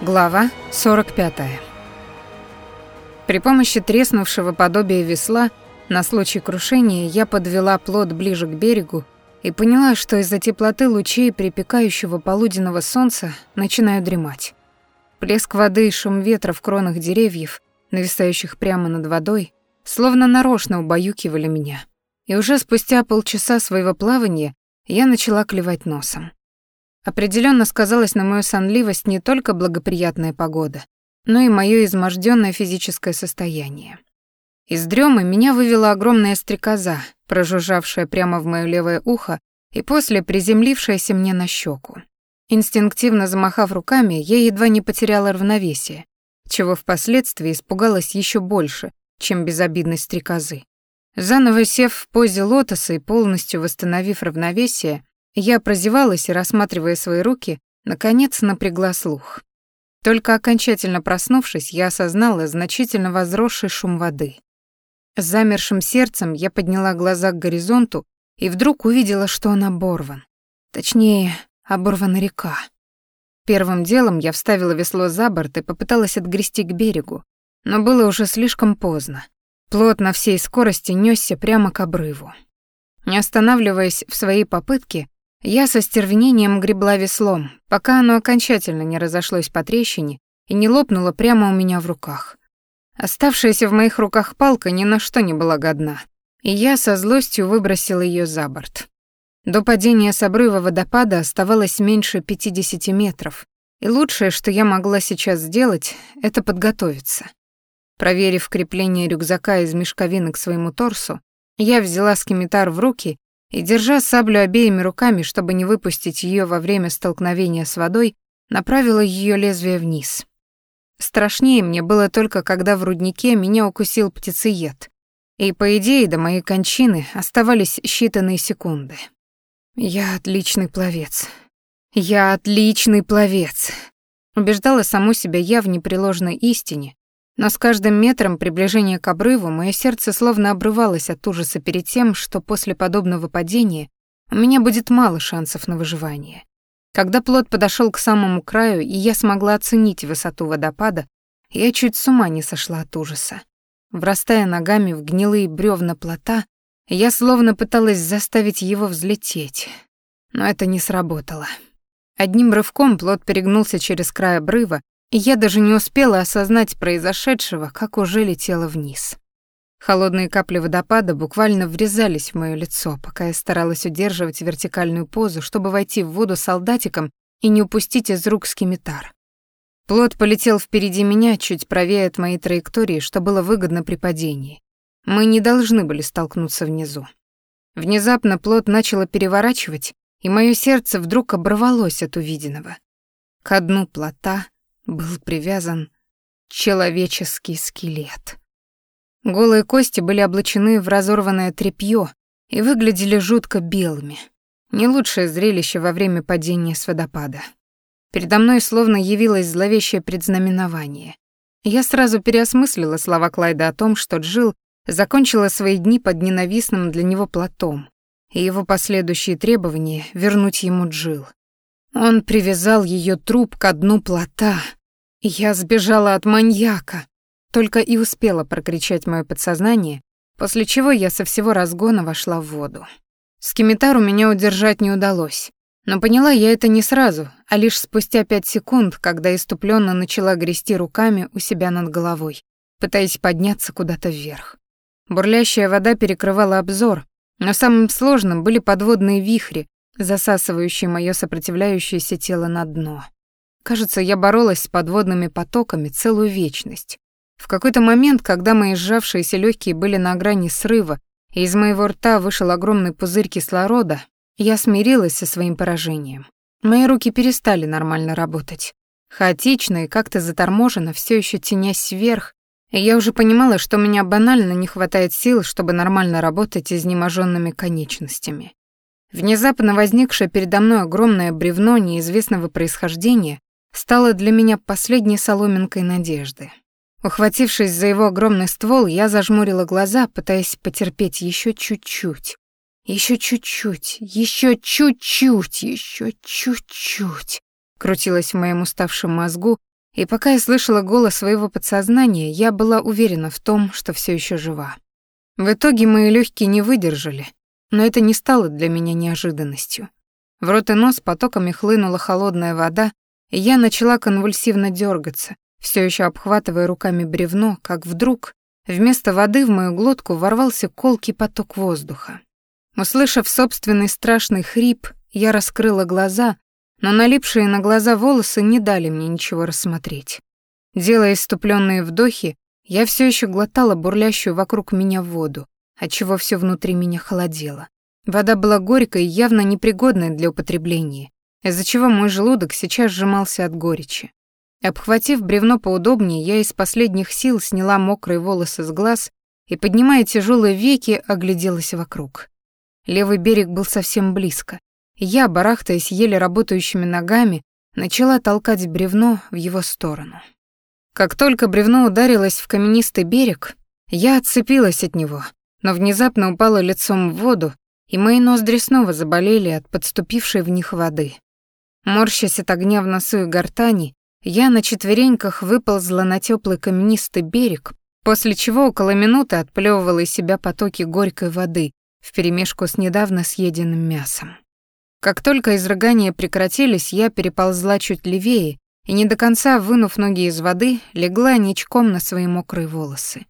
Глава 45. При помощи треснувшего подобия весла на случай крушения я подвела плот ближе к берегу и поняла, что из-за теплоты лучей припекающего полуденного солнца начинаю дремать. Плеск воды и шум ветра в кронах деревьев, нависающих прямо над водой, словно нарочно убаюкивали меня. И уже спустя полчаса своего плавания я начала клевать носом. Определенно сказалась на мою сонливость не только благоприятная погода, но и мое изможденное физическое состояние. Из дремы меня вывела огромная стрекоза, прожужжавшая прямо в моё левое ухо и после приземлившаяся мне на щеку. Инстинктивно замахав руками, я едва не потеряла равновесие, чего впоследствии испугалась еще больше, чем безобидность стрекозы. Заново сев в позе лотоса и полностью восстановив равновесие, я прозевалась и, рассматривая свои руки, наконец напрягла слух. Только окончательно проснувшись, я осознала значительно возросший шум воды. С замершим сердцем я подняла глаза к горизонту и вдруг увидела, что он оборван. Точнее, оборвана река. Первым делом я вставила весло за борт и попыталась отгрести к берегу, но было уже слишком поздно. Плот на всей скорости нёсся прямо к обрыву. Не останавливаясь в своей попытке, я со стервенением гребла веслом, пока оно окончательно не разошлось по трещине и не лопнуло прямо у меня в руках. Оставшаяся в моих руках палка ни на что не была годна, и я со злостью выбросила ее за борт. До падения с обрыва водопада оставалось меньше 50 метров, и лучшее, что я могла сейчас сделать, это подготовиться. Проверив крепление рюкзака из мешковины к своему торсу, я взяла скимитар в руки и, держа саблю обеими руками, чтобы не выпустить ее во время столкновения с водой, направила ее лезвие вниз. Страшнее мне было только, когда в руднике меня укусил птицеед, и, по идее, до моей кончины оставались считанные секунды. «Я отличный пловец. Я отличный пловец», — убеждала саму себя я в непреложной истине, но с каждым метром приближения к обрыву мое сердце словно обрывалось от ужаса перед тем, что после подобного падения у меня будет мало шансов на выживание. Когда плот подошел к самому краю, и я смогла оценить высоту водопада, я чуть с ума не сошла от ужаса. Врастая ногами в гнилые бревна плота, я словно пыталась заставить его взлететь, но это не сработало. Одним рывком плот перегнулся через край обрыва, я даже не успела осознать произошедшего, как уже летела вниз. Холодные капли водопада буквально врезались в моё лицо, пока я старалась удерживать вертикальную позу, чтобы войти в воду солдатиком и не упустить из рук скимитар. Плот полетел впереди меня, чуть правее от моей траектории, что было выгодно при падении. Мы не должны были столкнуться внизу. Внезапно плот начало переворачивать, и моё сердце вдруг оборвалось от увиденного. К дну плота был привязан человеческий скелет. Голые кости были облачены в разорванное тряпье и выглядели жутко белыми. Не лучшее зрелище во время падения с водопада. Передо мной словно явилось зловещее предзнаменование. Я сразу переосмыслила слова Клайда о том, что Джил закончила свои дни под ненавистным для него платом, и его последующие требования вернуть ему Джил. Он привязал ее труп к дну плота, я сбежала от маньяка. Только и успела прокричать мое подсознание, после чего я со всего разгона вошла в воду. Скимитару меня удержать не удалось. Но поняла я это не сразу, а лишь спустя пять секунд, когда иступленно начала грести руками у себя над головой, пытаясь подняться куда-то вверх. Бурлящая вода перекрывала обзор, но самым сложным были подводные вихри, засасывающие моё сопротивляющееся тело на дно. Кажется, я боролась с подводными потоками целую вечность. В какой-то момент, когда мои сжавшиеся легкие были на грани срыва, и из моего рта вышел огромный пузырь кислорода, я смирилась со своим поражением. Мои руки перестали нормально работать. Хаотично и как-то заторможенно, все еще тенясь вверх, и я уже понимала, что у меня банально не хватает сил, чтобы нормально работать изнеможенными конечностями. Внезапно возникшее передо мной огромное бревно неизвестного происхождения стало для меня последней соломинкой надежды. Ухватившись за его огромный ствол, я зажмурила глаза, пытаясь потерпеть еще чуть-чуть. Еще чуть-чуть, еще чуть-чуть, еще чуть-чуть. Крутилась в моем уставшем мозгу, И пока я слышала голос своего подсознания, я была уверена в том, что все еще жива. В итоге мои легкие не выдержали, но это не стало для меня неожиданностью. В рот и нос потоками хлынула холодная вода, я начала конвульсивно дергаться, все еще обхватывая руками бревно, как вдруг вместо воды в мою глотку ворвался колкий поток воздуха. Услышав собственный страшный хрип, я раскрыла глаза, но налипшие на глаза волосы не дали мне ничего рассмотреть. Делая иступленные вдохи, я все еще глотала бурлящую вокруг меня воду, отчего все внутри меня холодело. Вода была горькой и явно непригодной для употребления, из-за чего мой желудок сейчас сжимался от горечи. Обхватив бревно поудобнее, я из последних сил сняла мокрые волосы с глаз и, поднимая тяжелые веки, огляделась вокруг. Левый берег был совсем близко. Я, барахтаясь еле работающими ногами, начала толкать бревно в его сторону. Как только бревно ударилось в каменистый берег, я отцепилась от него, но внезапно упала лицом в воду, и мои ноздри снова заболели от подступившей в них воды. Морщась от огня в носу и гортани, я на четвереньках выползла на теплый каменистый берег, после чего около минуты отплёвывала из себя потоки горькой воды, вперемешку с недавно съеденным мясом. Как только изрыгания прекратились, я переползла чуть левее и, не до конца вынув ноги из воды, легла ничком на свои мокрые волосы.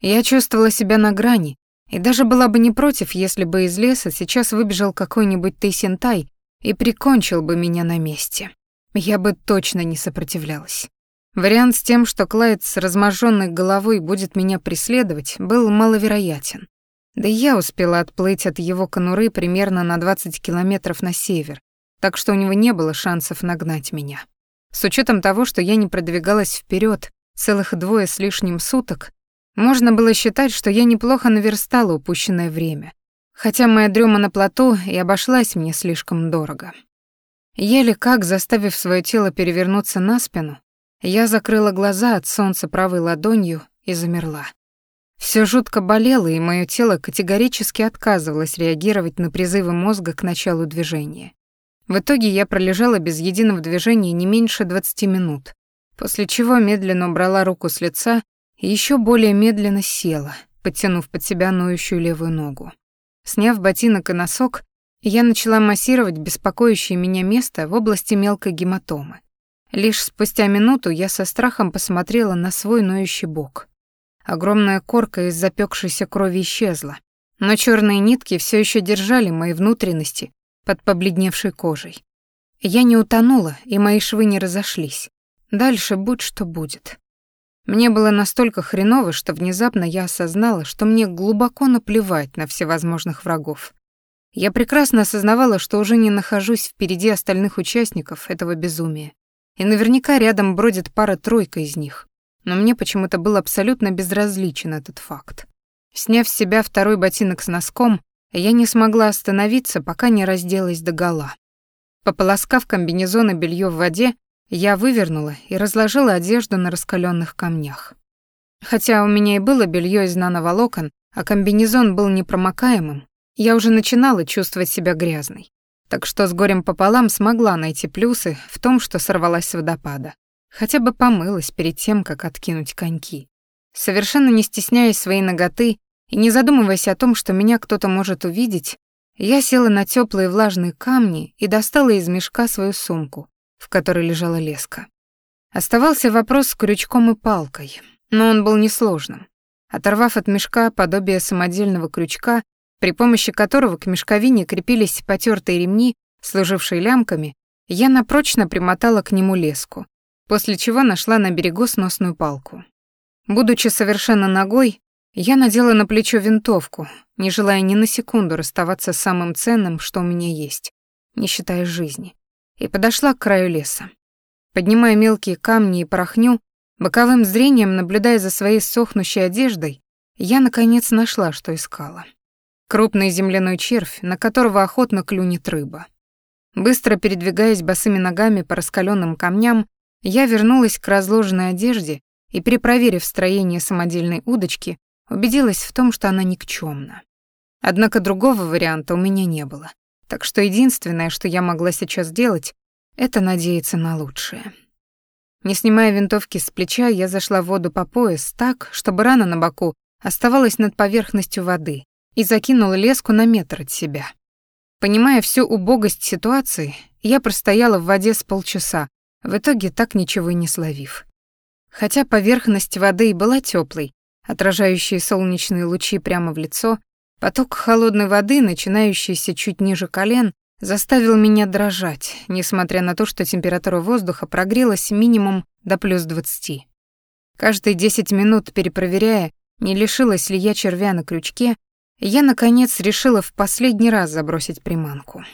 Я чувствовала себя на грани, и даже была бы не против, если бы из леса сейчас выбежал какой-нибудь Тейсентай и прикончил бы меня на месте. Я бы точно не сопротивлялась. Вариант с тем, что Клайд с разможженной головой будет меня преследовать, был маловероятен. Да я успела отплыть от его конуры примерно на 20 километров на север, так что у него не было шансов нагнать меня. С учетом того, что я не продвигалась вперед целых двое с лишним суток, можно было считать, что я неплохо наверстала упущенное время, хотя моя дрема на плоту и обошлась мне слишком дорого. Еле как, заставив свое тело перевернуться на спину, я закрыла глаза от солнца правой ладонью и замерла. Все жутко болело, и мое тело категорически отказывалось реагировать на призывы мозга к началу движения. В итоге я пролежала без единого движения не меньше 20 минут, после чего медленно убрала руку с лица и еще более медленно села, подтянув под себя ноющую левую ногу. Сняв ботинок и носок, я начала массировать беспокоящее меня место в области мелкой гематомы. Лишь спустя минуту я со страхом посмотрела на свой ноющий бок. Огромная корка из запекшейся крови исчезла, но черные нитки все еще держали мои внутренности под побледневшей кожей. Я не утонула, и мои швы не разошлись. Дальше будь что будет. Мне было настолько хреново, что внезапно я осознала, что мне глубоко наплевать на всевозможных врагов. Я прекрасно осознавала, что уже не нахожусь впереди остальных участников этого безумия. И наверняка рядом бродит пара-тройка из них но мне почему-то был абсолютно безразличен этот факт. Сняв с себя второй ботинок с носком, я не смогла остановиться, пока не разделась догола. Пополоскав комбинезон и белье в воде, я вывернула и разложила одежду на раскаленных камнях. Хотя у меня и было белье из нановолокон, а комбинезон был непромокаемым, я уже начинала чувствовать себя грязной. Так что с горем пополам смогла найти плюсы в том, что сорвалась с водопада. Хотя бы помылась перед тем, как откинуть коньки. Совершенно не стесняясь своей ноготы и не задумываясь о том, что меня кто-то может увидеть, я села на теплые влажные камни и достала из мешка свою сумку, в которой лежала леска. Оставался вопрос с крючком и палкой, но он был несложным. Оторвав от мешка подобие самодельного крючка, при помощи которого к мешковине крепились потертые ремни, служившие лямками, я напрочно примотала к нему леску, после чего нашла на берегу сносную палку. Будучи совершенно ногой, я надела на плечо винтовку, не желая ни на секунду расставаться с самым ценным, что у меня есть, не считая жизни, и подошла к краю леса. Поднимая мелкие камни и порохню, боковым зрением наблюдая за своей сохнущей одеждой, я, наконец, нашла, что искала. Крупный земляной червь, на которого охотно клюнет рыба. Быстро передвигаясь босыми ногами по раскаленным камням, я вернулась к разложенной одежде и, перепроверив строение самодельной удочки, убедилась в том, что она никчемна. Однако другого варианта у меня не было. Так что единственное, что я могла сейчас делать, это надеяться на лучшее. Не снимая винтовки с плеча, я зашла в воду по пояс так, чтобы рана на боку оставалась над поверхностью воды, и закинула леску на метр от себя. Понимая всю убогость ситуации, я простояла в воде с полчаса, в итоге так ничего и не словив. Хотя поверхность воды и была теплой, отражающие солнечные лучи прямо в лицо, поток холодной воды, начинающийся чуть ниже колен, заставил меня дрожать, несмотря на то, что температура воздуха прогрелась минимум до плюс двадцати. Каждые десять минут перепроверяя, не лишилась ли я червя на крючке, я, наконец, решила в последний раз забросить приманку.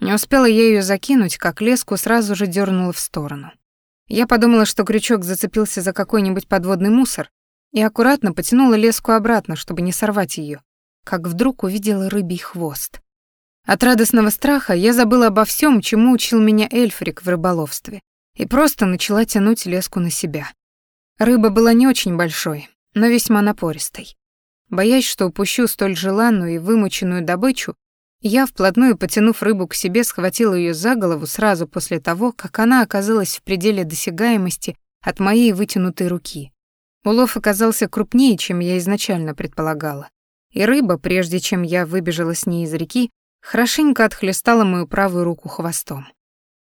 Не успела я ее закинуть, как леску сразу же дернула в сторону. Я подумала, что крючок зацепился за какой-нибудь подводный мусор, и аккуратно потянула леску обратно, чтобы не сорвать ее, как вдруг увидела рыбий хвост. От радостного страха я забыла обо всем, чему учил меня Эльфрик в рыболовстве, и просто начала тянуть леску на себя. Рыба была не очень большой, но весьма напористой. Боясь, что упущу столь желанную и вымученную добычу, я, вплотную потянув рыбу к себе, схватила ее за голову сразу после того, как она оказалась в пределе досягаемости от моей вытянутой руки. Улов оказался крупнее, чем я изначально предполагала. И рыба, прежде чем я выбежала с ней из реки, хорошенько отхлестала мою правую руку хвостом.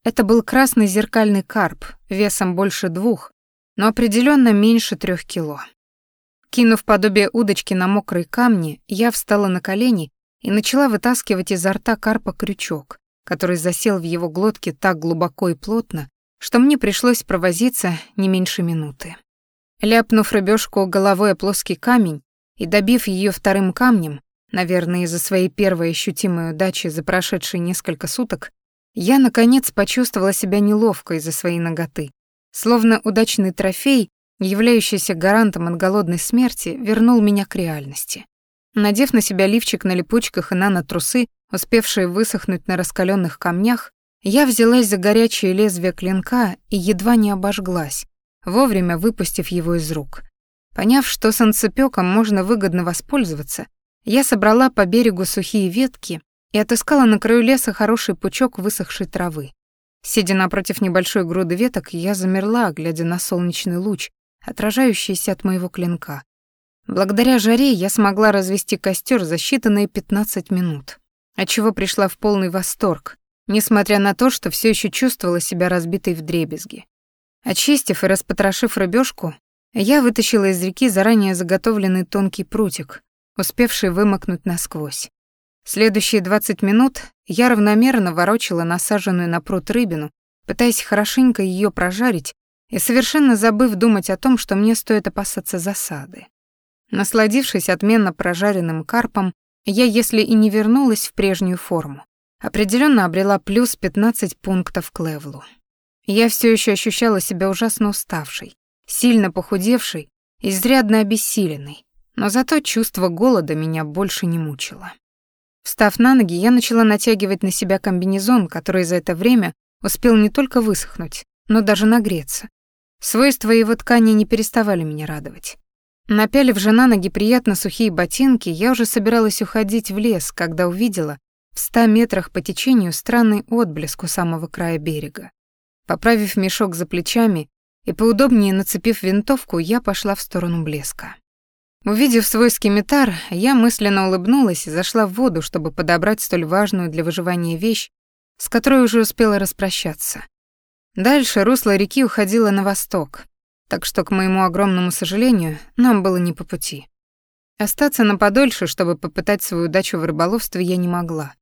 Это был красный зеркальный карп, весом больше двух, но определенно меньше трех кило. Кинув подобие удочки на мокрые камни, я встала на колени и начала вытаскивать изо рта карпа крючок, который засел в его глотке так глубоко и плотно, что мне пришлось провозиться не меньше минуты. Ляпнув рыбешку головой о плоский камень и добив ее вторым камнем, наверное, из-за своей первой ощутимой удачи за прошедшие несколько суток, я, наконец, почувствовала себя неловко из-за своей ноготы. Словно удачный трофей, являющийся гарантом от голодной смерти, вернул меня к реальности. Надев на себя лифчик на липучках и нано-трусы, успевшие высохнуть на раскаленных камнях, я взялась за горячее лезвие клинка и едва не обожглась, вовремя выпустив его из рук. Поняв, что санцепёком можно выгодно воспользоваться, я собрала по берегу сухие ветки и отыскала на краю леса хороший пучок высохшей травы. Сидя напротив небольшой груды веток, я замерла, глядя на солнечный луч, отражающийся от моего клинка. Благодаря жаре я смогла развести костер за считанные 15 минут, отчего пришла в полный восторг, несмотря на то, что все еще чувствовала себя разбитой вдребезги. Очистив и распотрошив рыбешку, я вытащила из реки заранее заготовленный тонкий прутик, успевший вымокнуть насквозь. Следующие 20 минут я равномерно ворочала насаженную на пруд рыбину, пытаясь хорошенько ее прожарить и совершенно забыв думать о том, что мне стоит опасаться засады. Насладившись отменно прожаренным карпом, я, если и не вернулась в прежнюю форму, определенно обрела плюс 15 пунктов к левелу. Я все еще ощущала себя ужасно уставшей, сильно похудевшей, изрядно обессиленной, но зато чувство голода меня больше не мучило. Встав на ноги, я начала натягивать на себя комбинезон, который за это время успел не только высохнуть, но даже нагреться. Свойства его ткани не переставали меня радовать. Напялив же на ноги приятно сухие ботинки, я уже собиралась уходить в лес, когда увидела в ста метрах по течению странный отблеск у самого края берега. Поправив мешок за плечами и поудобнее нацепив винтовку, я пошла в сторону блеска. Увидев свой скимитар, я мысленно улыбнулась и зашла в воду, чтобы подобрать столь важную для выживания вещь, с которой уже успела распрощаться. Дальше русло реки уходило на восток, так что, к моему огромному сожалению, нам было не по пути. Остаться на подольше, чтобы попытать свою удачу в рыболовстве, я не могла.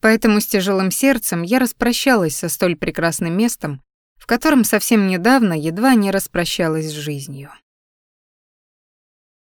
Поэтому с тяжелым сердцем я распрощалась со столь прекрасным местом, в котором совсем недавно едва не распрощалась с жизнью.